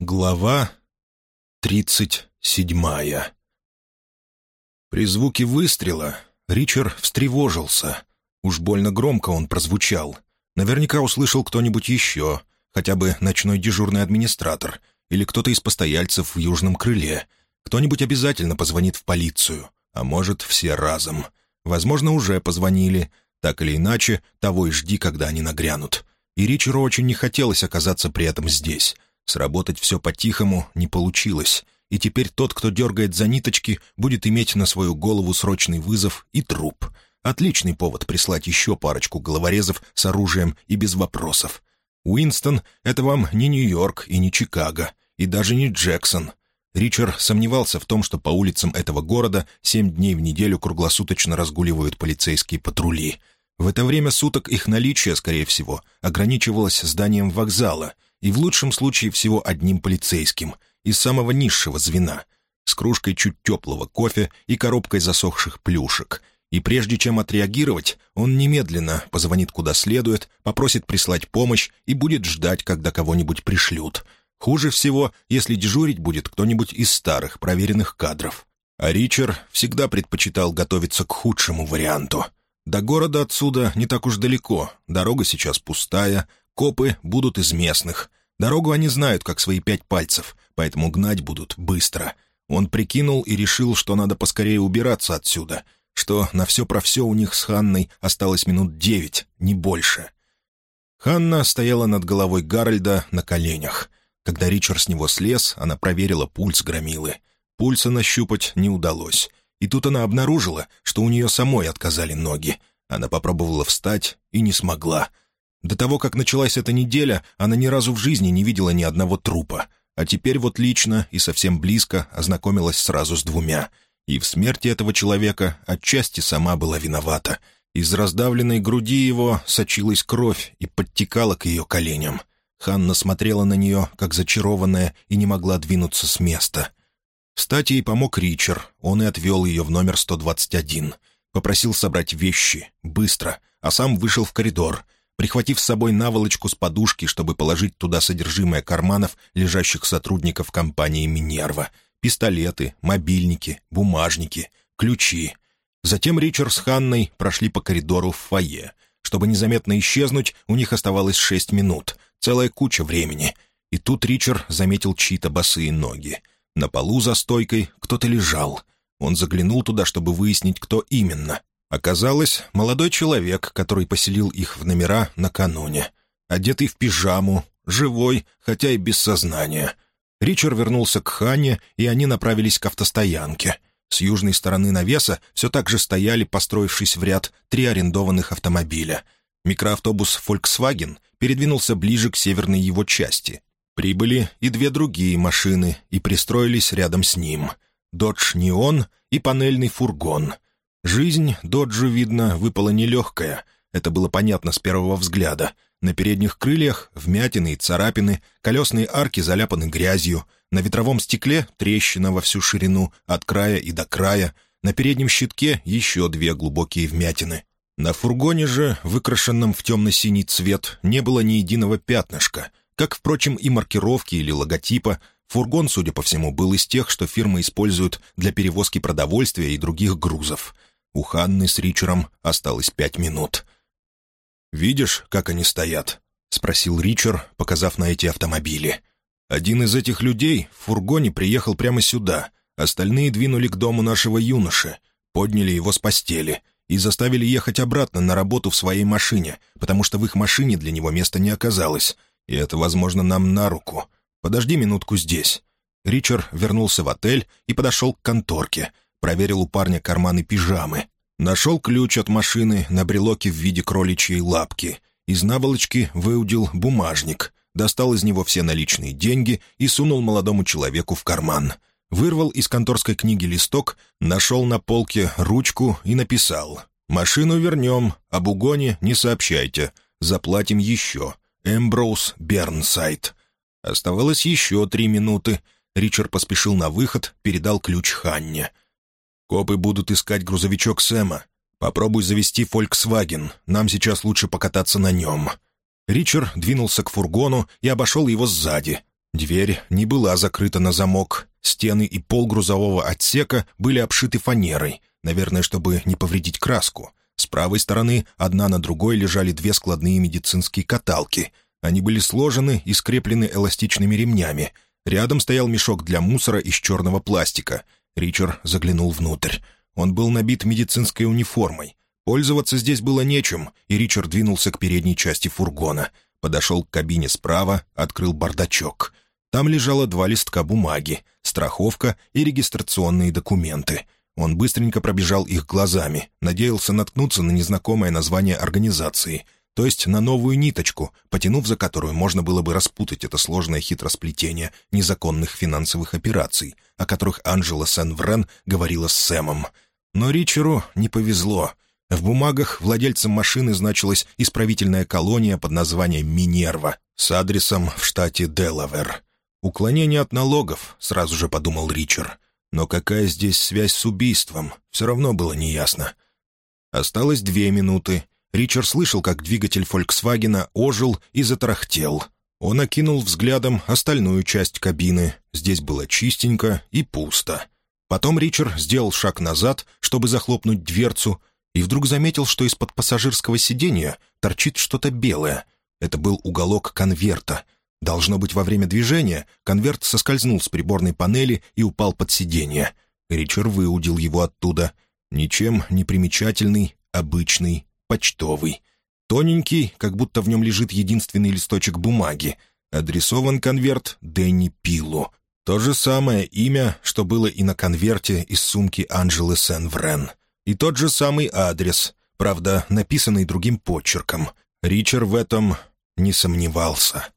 Глава тридцать седьмая При звуке выстрела Ричард встревожился. Уж больно громко он прозвучал. Наверняка услышал кто-нибудь еще, хотя бы ночной дежурный администратор или кто-то из постояльцев в южном крыле. Кто-нибудь обязательно позвонит в полицию, а может, все разом. Возможно, уже позвонили. Так или иначе, того и жди, когда они нагрянут. И Ричеру очень не хотелось оказаться при этом здесь — Сработать все по-тихому не получилось, и теперь тот, кто дергает за ниточки, будет иметь на свою голову срочный вызов и труп. Отличный повод прислать еще парочку головорезов с оружием и без вопросов. Уинстон — это вам не Нью-Йорк и не Чикаго, и даже не Джексон. Ричард сомневался в том, что по улицам этого города семь дней в неделю круглосуточно разгуливают полицейские патрули. В это время суток их наличие, скорее всего, ограничивалось зданием вокзала — и в лучшем случае всего одним полицейским, из самого низшего звена, с кружкой чуть теплого кофе и коробкой засохших плюшек. И прежде чем отреагировать, он немедленно позвонит куда следует, попросит прислать помощь и будет ждать, когда кого-нибудь пришлют. Хуже всего, если дежурить будет кто-нибудь из старых, проверенных кадров. А Ричард всегда предпочитал готовиться к худшему варианту. До города отсюда не так уж далеко, дорога сейчас пустая, Копы будут из местных. Дорогу они знают, как свои пять пальцев, поэтому гнать будут быстро. Он прикинул и решил, что надо поскорее убираться отсюда, что на все про все у них с Ханной осталось минут девять, не больше. Ханна стояла над головой Гарольда на коленях. Когда Ричард с него слез, она проверила пульс громилы. Пульса нащупать не удалось. И тут она обнаружила, что у нее самой отказали ноги. Она попробовала встать и не смогла — до того, как началась эта неделя, она ни разу в жизни не видела ни одного трупа. А теперь вот лично и совсем близко ознакомилась сразу с двумя. И в смерти этого человека отчасти сама была виновата. Из раздавленной груди его сочилась кровь и подтекала к ее коленям. Ханна смотрела на нее, как зачарованная, и не могла двинуться с места. Встать ей помог Ричард, он и отвел ее в номер 121. Попросил собрать вещи, быстро, а сам вышел в коридор — прихватив с собой наволочку с подушки, чтобы положить туда содержимое карманов лежащих сотрудников компании «Минерва», пистолеты, мобильники, бумажники, ключи. Затем Ричард с Ханной прошли по коридору в фойе. Чтобы незаметно исчезнуть, у них оставалось шесть минут, целая куча времени. И тут Ричард заметил чьи-то босые ноги. На полу за стойкой кто-то лежал. Он заглянул туда, чтобы выяснить, кто именно, Оказалось, молодой человек, который поселил их в номера накануне. Одетый в пижаму, живой, хотя и без сознания. Ричард вернулся к Хане, и они направились к автостоянке. С южной стороны навеса все так же стояли, построившись в ряд, три арендованных автомобиля. Микроавтобус «Фольксваген» передвинулся ближе к северной его части. Прибыли и две другие машины, и пристроились рядом с ним. «Додж Неон» и панельный фургон — Жизнь Доджу, видно, выпала нелегкая. Это было понятно с первого взгляда. На передних крыльях вмятины и царапины, колесные арки заляпаны грязью, на ветровом стекле трещина во всю ширину, от края и до края, на переднем щитке еще две глубокие вмятины. На фургоне же, выкрашенном в темно-синий цвет, не было ни единого пятнышка. Как, впрочем, и маркировки или логотипа, фургон, судя по всему, был из тех, что фирма использует для перевозки продовольствия и других грузов. У Ханны с Ричером осталось пять минут. «Видишь, как они стоят?» — спросил Ричард, показав на эти автомобили. «Один из этих людей в фургоне приехал прямо сюда. Остальные двинули к дому нашего юноши, подняли его с постели и заставили ехать обратно на работу в своей машине, потому что в их машине для него места не оказалось. И это, возможно, нам на руку. Подожди минутку здесь». Ричард вернулся в отель и подошел к конторке — проверил у парня карманы пижамы. Нашел ключ от машины на брелоке в виде кроличьей лапки. Из наволочки выудил бумажник, достал из него все наличные деньги и сунул молодому человеку в карман. Вырвал из конторской книги листок, нашел на полке ручку и написал «Машину вернем, об угоне не сообщайте, заплатим еще. Эмброуз Бернсайд». Оставалось еще три минуты. Ричард поспешил на выход, передал ключ Ханне — Копы будут искать грузовичок Сэма. Попробуй завести «Фольксваген». Нам сейчас лучше покататься на нем». Ричард двинулся к фургону и обошел его сзади. Дверь не была закрыта на замок. Стены и пол грузового отсека были обшиты фанерой, наверное, чтобы не повредить краску. С правой стороны одна на другой лежали две складные медицинские каталки. Они были сложены и скреплены эластичными ремнями. Рядом стоял мешок для мусора из черного пластика. Ричард заглянул внутрь. Он был набит медицинской униформой. Пользоваться здесь было нечем, и Ричард двинулся к передней части фургона. Подошел к кабине справа, открыл бардачок. Там лежало два листка бумаги, страховка и регистрационные документы. Он быстренько пробежал их глазами, надеялся наткнуться на незнакомое название организации, то есть на новую ниточку, потянув за которую можно было бы распутать это сложное хитросплетение незаконных финансовых операций, о которых Анжела Сен-Врен говорила с Сэмом. Но Ричеру не повезло. В бумагах владельцем машины значилась исправительная колония под названием «Минерва» с адресом в штате Делавер. «Уклонение от налогов», — сразу же подумал Ричард. Но какая здесь связь с убийством, все равно было неясно. Осталось две минуты. Ричард слышал, как двигатель «Фольксвагена» ожил и затарахтел. Он окинул взглядом остальную часть кабины. Здесь было чистенько и пусто. Потом Ричард сделал шаг назад, чтобы захлопнуть дверцу, и вдруг заметил, что из-под пассажирского сиденья торчит что-то белое. Это был уголок конверта — Должно быть, во время движения конверт соскользнул с приборной панели и упал под сиденье. Ричард выудил его оттуда. Ничем не примечательный, обычный, почтовый. Тоненький, как будто в нем лежит единственный листочек бумаги. Адресован конверт Дэнни Пилу. То же самое имя, что было и на конверте из сумки Анжелы Сен-Врен. И тот же самый адрес, правда, написанный другим почерком. Ричард в этом не сомневался.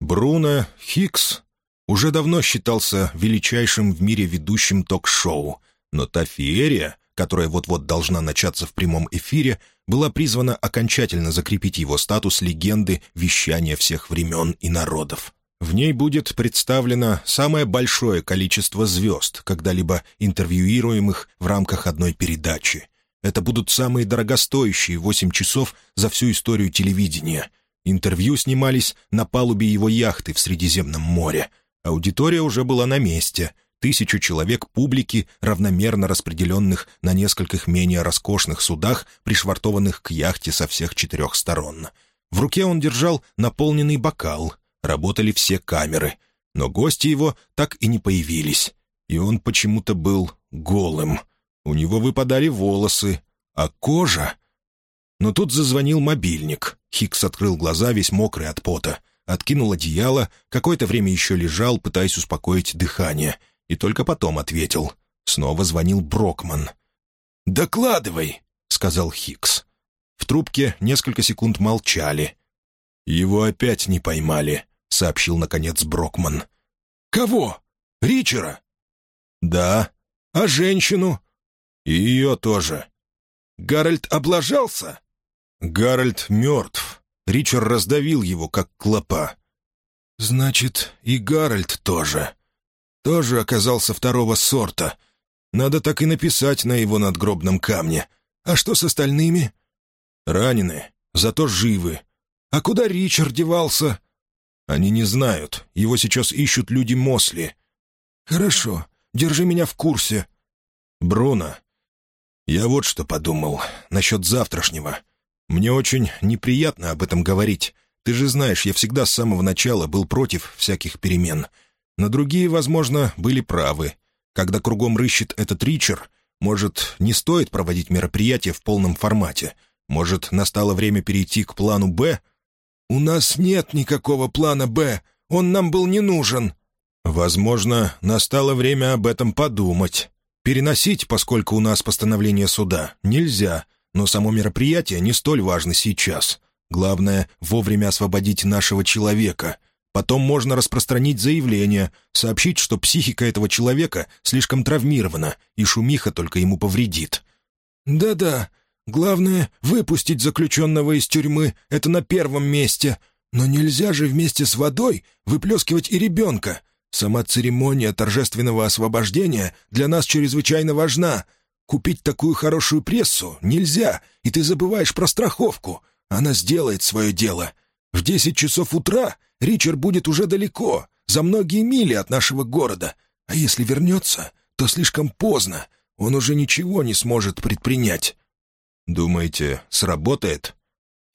Бруно Хикс уже давно считался величайшим в мире ведущим ток-шоу, но та феерия, которая вот-вот должна начаться в прямом эфире, была призвана окончательно закрепить его статус легенды вещания всех времен и народов. В ней будет представлено самое большое количество звезд, когда-либо интервьюируемых в рамках одной передачи. Это будут самые дорогостоящие восемь часов за всю историю телевидения — Интервью снимались на палубе его яхты в Средиземном море. Аудитория уже была на месте. Тысячу человек публики, равномерно распределенных на нескольких менее роскошных судах, пришвартованных к яхте со всех четырех сторон. В руке он держал наполненный бокал. Работали все камеры. Но гости его так и не появились. И он почему-то был голым. У него выпадали волосы, а кожа... Но тут зазвонил мобильник. Хикс открыл глаза, весь мокрый от пота. Откинул одеяло, какое-то время еще лежал, пытаясь успокоить дыхание. И только потом ответил. Снова звонил Брокман. «Докладывай», — сказал Хикс. В трубке несколько секунд молчали. «Его опять не поймали», — сообщил, наконец, Брокман. «Кого? Ричера?» «Да. А женщину?» «И ее тоже». «Гарольд облажался?» Гарольд мертв. Ричер раздавил его, как клопа. «Значит, и Гарольд тоже. Тоже оказался второго сорта. Надо так и написать на его надгробном камне. А что с остальными?» «Ранены, зато живы. А куда Ричард девался?» «Они не знают. Его сейчас ищут люди Мосли». «Хорошо. Держи меня в курсе». «Бруно, я вот что подумал насчет завтрашнего». Мне очень неприятно об этом говорить. Ты же знаешь, я всегда с самого начала был против всяких перемен. Но другие, возможно, были правы. Когда кругом рыщет этот Ричер, может, не стоит проводить мероприятие в полном формате? Может, настало время перейти к плану «Б»? «У нас нет никакого плана «Б». Он нам был не нужен». «Возможно, настало время об этом подумать. Переносить, поскольку у нас постановление суда, нельзя но само мероприятие не столь важно сейчас. Главное — вовремя освободить нашего человека. Потом можно распространить заявление, сообщить, что психика этого человека слишком травмирована, и шумиха только ему повредит. «Да-да, главное — выпустить заключенного из тюрьмы, это на первом месте. Но нельзя же вместе с водой выплескивать и ребенка. Сама церемония торжественного освобождения для нас чрезвычайно важна». Купить такую хорошую прессу нельзя, и ты забываешь про страховку. Она сделает свое дело. В десять часов утра Ричард будет уже далеко, за многие мили от нашего города. А если вернется, то слишком поздно. Он уже ничего не сможет предпринять». «Думаете, сработает?»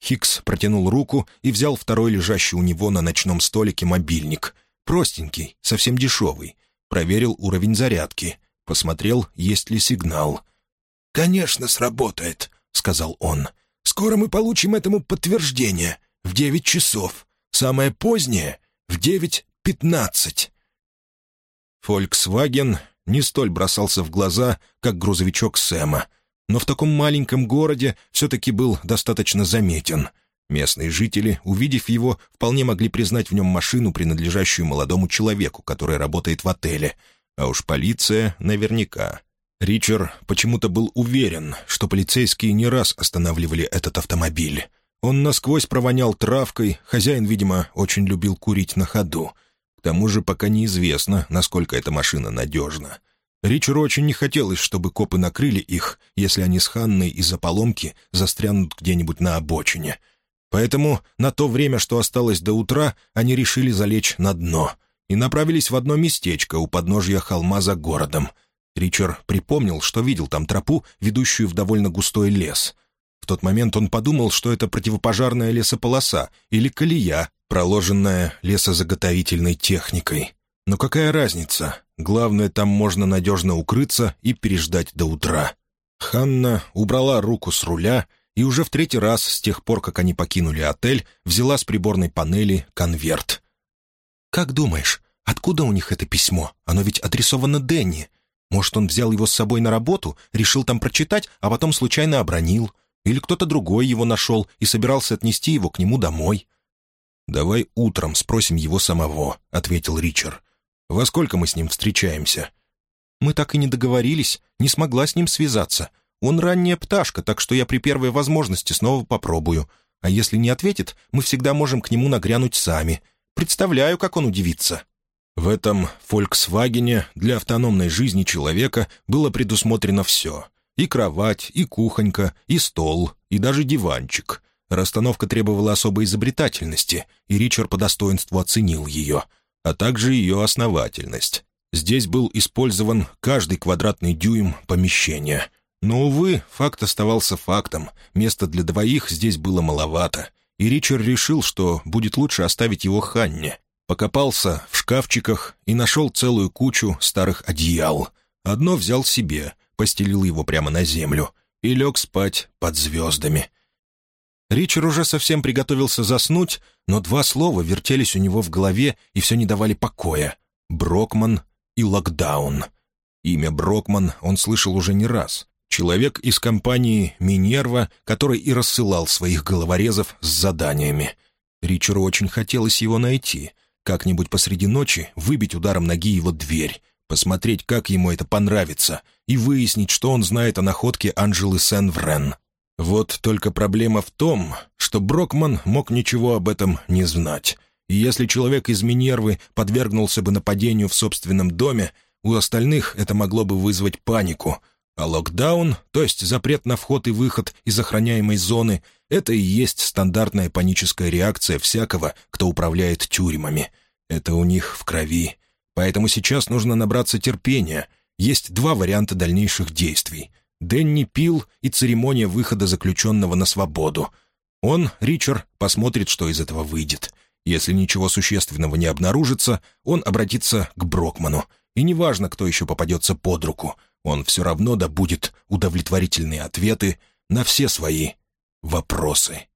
Хикс протянул руку и взял второй лежащий у него на ночном столике мобильник. Простенький, совсем дешевый. Проверил уровень зарядки. Посмотрел, есть ли сигнал. «Конечно, сработает», — сказал он. «Скоро мы получим этому подтверждение. В девять часов. Самое позднее — в девять пятнадцать». «Фольксваген» не столь бросался в глаза, как грузовичок Сэма, но в таком маленьком городе все-таки был достаточно заметен. Местные жители, увидев его, вполне могли признать в нем машину, принадлежащую молодому человеку, который работает в отеле. А уж полиция наверняка. Ричард почему-то был уверен, что полицейские не раз останавливали этот автомобиль. Он насквозь провонял травкой, хозяин, видимо, очень любил курить на ходу — к тому же пока неизвестно, насколько эта машина надежна. Ричару очень не хотелось, чтобы копы накрыли их, если они с Ханной из-за поломки застрянут где-нибудь на обочине. Поэтому на то время, что осталось до утра, они решили залечь на дно и направились в одно местечко у подножья холма за городом. Ричард припомнил, что видел там тропу, ведущую в довольно густой лес. Тот момент он подумал, что это противопожарная лесополоса или колея, проложенная лесозаготовительной техникой. Но какая разница? Главное, там можно надежно укрыться и переждать до утра. Ханна убрала руку с руля и уже в третий раз с тех пор, как они покинули отель, взяла с приборной панели конверт. «Как думаешь, откуда у них это письмо? Оно ведь адресовано Дэнни. Может, он взял его с собой на работу, решил там прочитать, а потом случайно обронил? Или кто-то другой его нашел и собирался отнести его к нему домой?» «Давай утром спросим его самого», — ответил Ричард. «Во сколько мы с ним встречаемся?» «Мы так и не договорились, не смогла с ним связаться. Он ранняя пташка, так что я при первой возможности снова попробую. А если не ответит, мы всегда можем к нему нагрянуть сами. Представляю, как он удивится». В этом «Фольксвагене» для автономной жизни человека было предусмотрено все. И кровать, и кухонька, и стол, и даже диванчик. Расстановка требовала особой изобретательности, и Ричард по достоинству оценил ее, а также ее основательность. Здесь был использован каждый квадратный дюйм помещения. Но, увы, факт оставался фактом, места для двоих здесь было маловато, и Ричард решил, что будет лучше оставить его Ханне. Покопался в шкафчиках и нашел целую кучу старых одеял. Одно взял себе, постелил его прямо на землю и лег спать под звездами — Ричард уже совсем приготовился заснуть, но два слова вертелись у него в голове и все не давали покоя. Брокман и локдаун. Имя Брокман он слышал уже не раз. Человек из компании «Минерва», который и рассылал своих головорезов с заданиями. Ричарду очень хотелось его найти, как-нибудь посреди ночи выбить ударом ноги его дверь, посмотреть, как ему это понравится, и выяснить, что он знает о находке Анжелы Сен-Врен. Вот только проблема в том, что Брокман мог ничего об этом не знать. И если человек из Минервы подвергнулся бы нападению в собственном доме, у остальных это могло бы вызвать панику. А локдаун, то есть запрет на вход и выход из охраняемой зоны, это и есть стандартная паническая реакция всякого, кто управляет тюрьмами. Это у них в крови. Поэтому сейчас нужно набраться терпения. Есть два варианта дальнейших действий — Дэнни пил и церемония выхода заключенного на свободу. Он, Ричард, посмотрит, что из этого выйдет. Если ничего существенного не обнаружится, он обратится к Брокману. И неважно, кто еще попадется под руку, он все равно добудет удовлетворительные ответы на все свои вопросы.